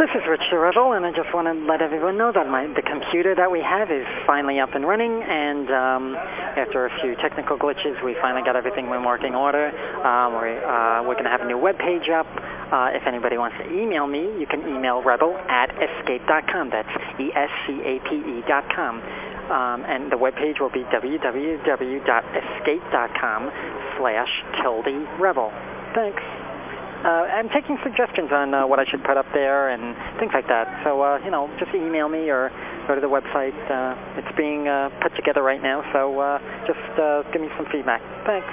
This is Rich Rebel, and I just want to let everyone know that my, the computer that we have is finally up and running, and um, after a few technical glitches, we finally got everything in working order. Um, we're uh, we're going to have a new web page up. Uh, if anybody wants to email me, you can email rebel at escape.com. That's E-S-C-A-P-E dot com. Um, and the web page will be www.escape.com slash tilde rebel. Thanks. Uh, I'm taking suggestions on uh, what I should put up there and things like that. So, uh, you know, just email me or go to the website. Uh, it's being uh, put together right now, so uh, just uh, give me some feedback. Thanks.